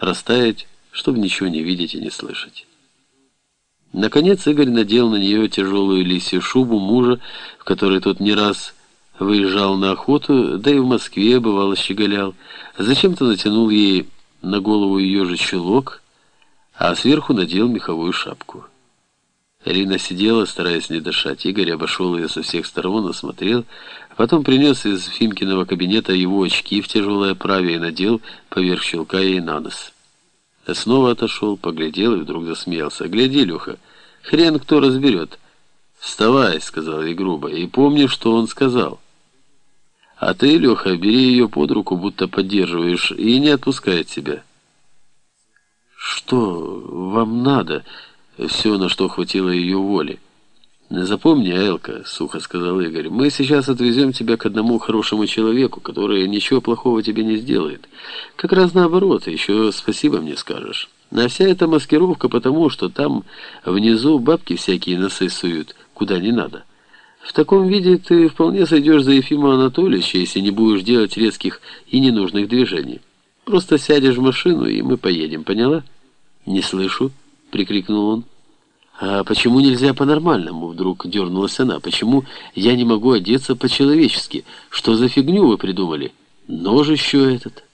растаять, чтобы ничего не видеть и не слышать. Наконец Игорь надел на нее тяжелую лисью шубу мужа, в которой тот не раз выезжал на охоту, да и в Москве бывало щеголял. Зачем-то натянул ей на голову ее же чулок, а сверху надел меховую шапку. Элина сидела, стараясь не дышать. Игорь обошел ее со всех сторон, осмотрел, а потом принес из Фимкиного кабинета его очки в тяжелой оправе и надел поверх щелка ей на нос. Снова отошел, поглядел и вдруг засмеялся. «Гляди, Люха, хрен кто разберет». «Вставай», — сказал ей грубо, — «и помни, что он сказал». «А ты, Леха, бери ее под руку, будто поддерживаешь, и не отпускай от себя». «Что вам надо?» Все, на что хватило ее воли. «Запомни, Элка», — сухо сказал Игорь, — «мы сейчас отвезем тебя к одному хорошему человеку, который ничего плохого тебе не сделает. Как раз наоборот, еще спасибо мне скажешь. А вся эта маскировка потому, что там внизу бабки всякие носы суют, куда не надо. В таком виде ты вполне сойдешь за Ефима Анатольевича, если не будешь делать резких и ненужных движений. Просто сядешь в машину, и мы поедем, поняла?» «Не слышу». — прикрикнул он. «А почему нельзя по-нормальному?» — вдруг дернулась она. «Почему я не могу одеться по-человечески? Что за фигню вы придумали? Нож еще этот».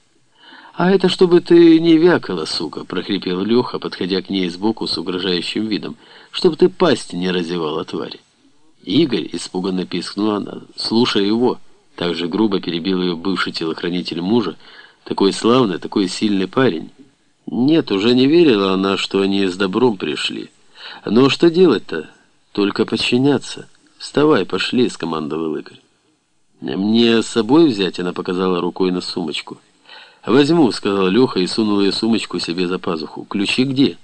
«А это чтобы ты не вякала, сука!» — прохрипел Леха, подходя к ней сбоку с угрожающим видом. «Чтоб ты пасть не разевала, тварь!» «Игорь!» — испуганно пискнула она. «Слушай его!» Так же грубо перебил ее бывший телохранитель мужа. «Такой славный, такой сильный парень!» Нет, уже не верила она, что они с добром пришли. Но что делать-то? Только подчиняться. Вставай, пошли, скомандовал Игорь. Мне с собой взять, она показала рукой на сумочку. Возьму, сказал Леха и сунул ее сумочку себе за пазуху. Ключи где?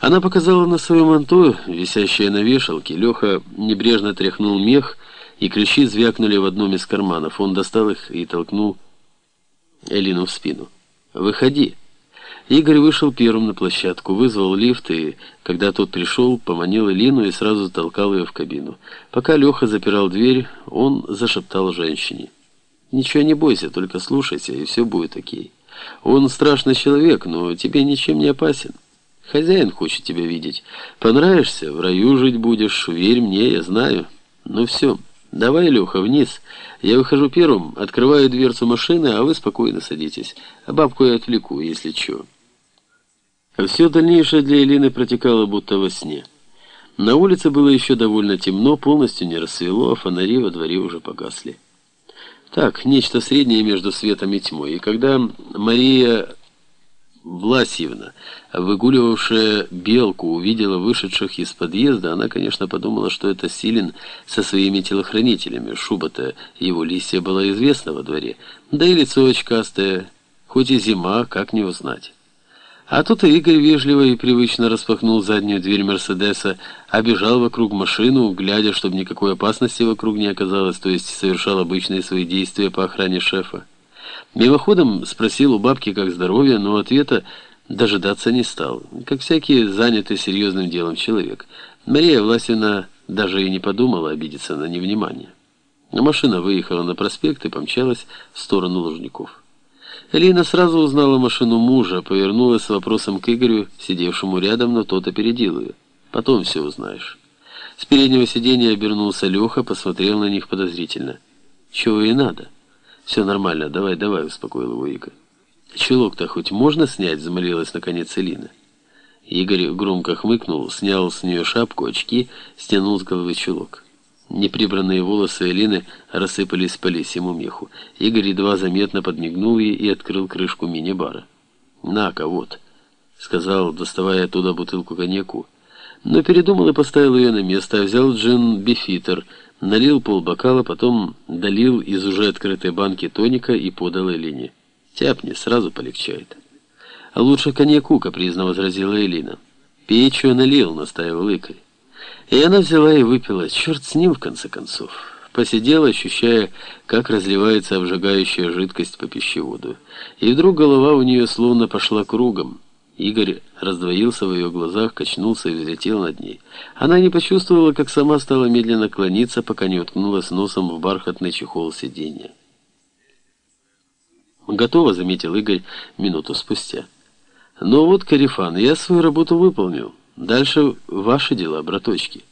Она показала на свое манто, висящее на вешалке. Леха небрежно тряхнул мех, и ключи звякнули в одном из карманов. Он достал их и толкнул Элину в спину. «Выходи». Игорь вышел первым на площадку, вызвал лифт и, когда тот пришел, поманил Лину и сразу толкал ее в кабину. Пока Леха запирал дверь, он зашептал женщине. «Ничего не бойся, только слушайся, и все будет окей. Он страшный человек, но тебе ничем не опасен. Хозяин хочет тебя видеть. Понравишься, в раю жить будешь, верь мне, я знаю. Ну все, давай, Леха, вниз. Я выхожу первым, открываю дверцу машины, а вы спокойно садитесь. А бабку я отвлеку, если что». Все дальнейшее для Елены протекало будто во сне. На улице было еще довольно темно, полностью не рассвело, а фонари во дворе уже погасли. Так, нечто среднее между светом и тьмой. И когда Мария Власьевна, выгуливавшая белку, увидела вышедших из подъезда, она, конечно, подумала, что это Силин со своими телохранителями. Шуба-то его листья была известна во дворе. Да и лицо очкастое, хоть и зима, как не узнать. А тут Игорь вежливо и привычно распахнул заднюю дверь Мерседеса, обежал вокруг машину, глядя, чтобы никакой опасности вокруг не оказалось, то есть совершал обычные свои действия по охране шефа. Мимоходом спросил у бабки, как здоровье, но ответа дожидаться не стал, как всякий занятый серьезным делом человек. Мария Власина даже и не подумала обидеться на невнимание. Машина выехала на проспект и помчалась в сторону Лужников. Лина сразу узнала машину мужа, повернулась с вопросом к Игорю, сидевшему рядом, но тот опередил ее. «Потом все узнаешь». С переднего сиденья обернулся Леха, посмотрел на них подозрительно. «Чего и надо?» «Все нормально, давай, давай», — успокоил его Игорь. «Чулок-то хоть можно снять?» — замолилась наконец Элина. Игорь громко хмыкнул, снял с нее шапку, очки, стянул с головы чулок. Неприбранные волосы Элины рассыпались по лисьему меху. Игорь едва заметно подмигнул ей и открыл крышку мини-бара. «На-ка, вот», — сказал, доставая оттуда бутылку коньяку. Но передумал и поставил ее на место, взял джин-бифитер, налил полбокала, потом долил из уже открытой банки тоника и подал Элине. «Тяпни, сразу полегчает». «А лучше коньяку», — капризно возразила Элина. «Пей, что налил», — настаивал Игорь. И она взяла и выпила. Черт с ним, в конце концов. Посидела, ощущая, как разливается обжигающая жидкость по пищеводу. И вдруг голова у нее словно пошла кругом. Игорь раздвоился в ее глазах, качнулся и взлетел над ней. Она не почувствовала, как сама стала медленно клониться, пока не уткнулась носом в бархатный чехол сиденья. «Готово», — заметил Игорь минуту спустя. Но вот, Карифан, я свою работу выполнил. Дальше ваши дела, браточки.